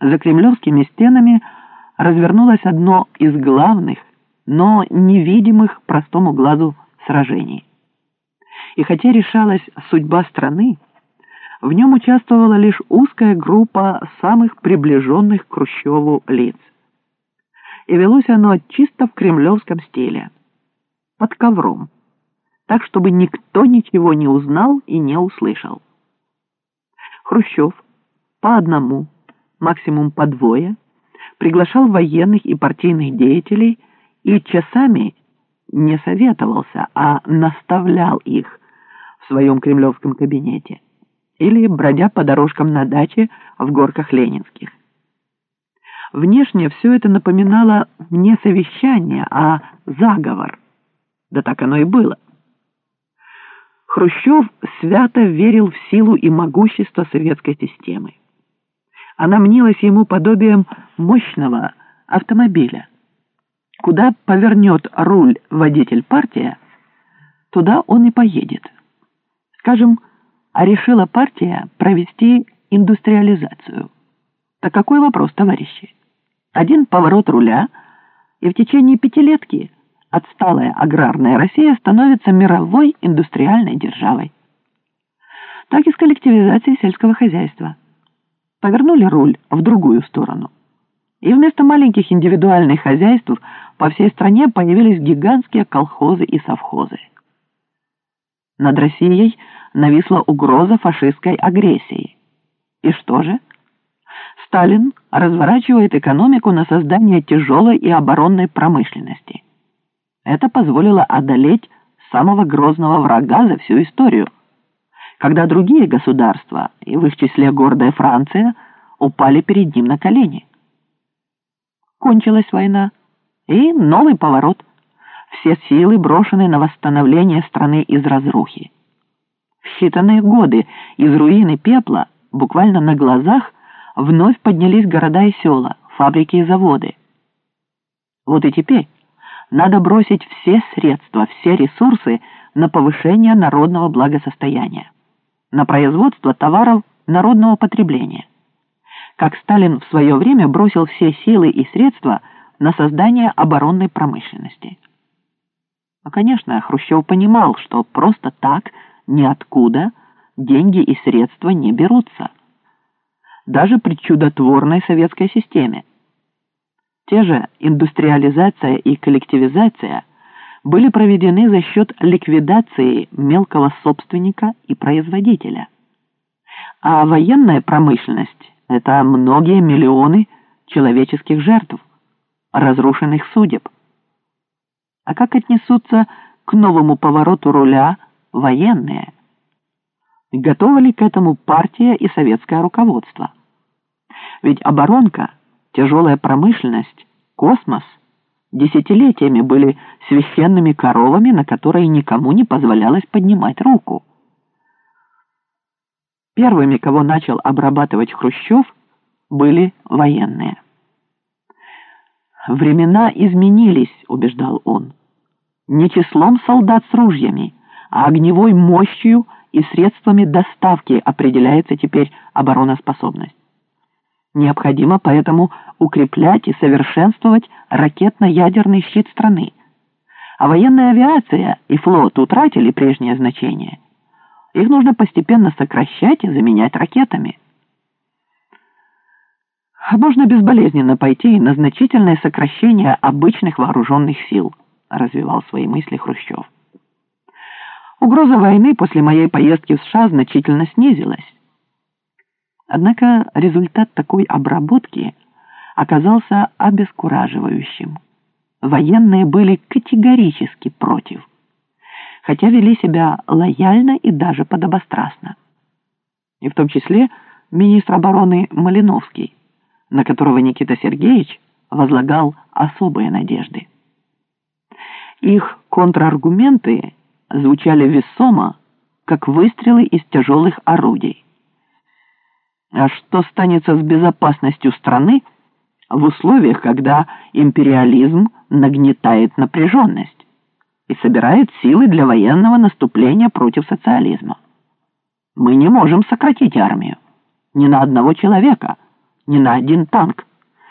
За кремлевскими стенами развернулось одно из главных, но невидимых простому глазу сражений. И хотя решалась судьба страны, в нем участвовала лишь узкая группа самых приближенных к Хрущеву лиц. И велось оно чисто в кремлевском стиле, под ковром, так, чтобы никто ничего не узнал и не услышал. Хрущев по одному, максимум по двое, приглашал военных и партийных деятелей и часами не советовался, а наставлял их в своем кремлевском кабинете или бродя по дорожкам на даче в горках Ленинских. Внешне все это напоминало не совещание, а заговор. Да так оно и было. Хрущев свято верил в силу и могущество советской системы. Она мнилась ему подобием мощного автомобиля. Куда повернет руль водитель партия, туда он и поедет. Скажем, а решила партия провести индустриализацию. Так какой вопрос, товарищи? Один поворот руля, и в течение пятилетки отсталая аграрная Россия становится мировой индустриальной державой. Так и с коллективизацией сельского хозяйства. Повернули руль в другую сторону. И вместо маленьких индивидуальных хозяйств по всей стране появились гигантские колхозы и совхозы. Над Россией нависла угроза фашистской агрессии. И что же? Сталин разворачивает экономику на создание тяжелой и оборонной промышленности. Это позволило одолеть самого грозного врага за всю историю, когда другие государства, и в их числе гордая Франция, упали перед ним на колени. Кончилась война, и новый поворот. Все силы брошены на восстановление страны из разрухи. В считанные годы из руины пепла, буквально на глазах, вновь поднялись города и села, фабрики и заводы. Вот и теперь надо бросить все средства, все ресурсы на повышение народного благосостояния, на производство товаров народного потребления. Как Сталин в свое время бросил все силы и средства на создание оборонной промышленности. Но, конечно, Хрущев понимал, что просто так, ниоткуда, деньги и средства не берутся даже при чудотворной советской системе. Те же индустриализация и коллективизация были проведены за счет ликвидации мелкого собственника и производителя. А военная промышленность – это многие миллионы человеческих жертв, разрушенных судеб. А как отнесутся к новому повороту руля военные? Готовы ли к этому партия и советское руководство? Ведь оборонка, тяжелая промышленность, космос десятилетиями были священными коровами, на которые никому не позволялось поднимать руку. Первыми, кого начал обрабатывать Хрущев, были военные. «Времена изменились», — убеждал он. «Не числом солдат с ружьями, а огневой мощью и средствами доставки определяется теперь обороноспособность. Необходимо поэтому укреплять и совершенствовать ракетно-ядерный щит страны. А военная авиация и флот утратили прежнее значение. Их нужно постепенно сокращать и заменять ракетами. Можно безболезненно пойти на значительное сокращение обычных вооруженных сил, развивал свои мысли Хрущев. Угроза войны после моей поездки в США значительно снизилась. Однако результат такой обработки оказался обескураживающим. Военные были категорически против, хотя вели себя лояльно и даже подобострастно. И в том числе министр обороны Малиновский, на которого Никита Сергеевич возлагал особые надежды. Их контраргументы звучали весомо, как выстрелы из тяжелых орудий. А что станется с безопасностью страны в условиях, когда империализм нагнетает напряженность и собирает силы для военного наступления против социализма? Мы не можем сократить армию. Ни на одного человека, ни на один танк.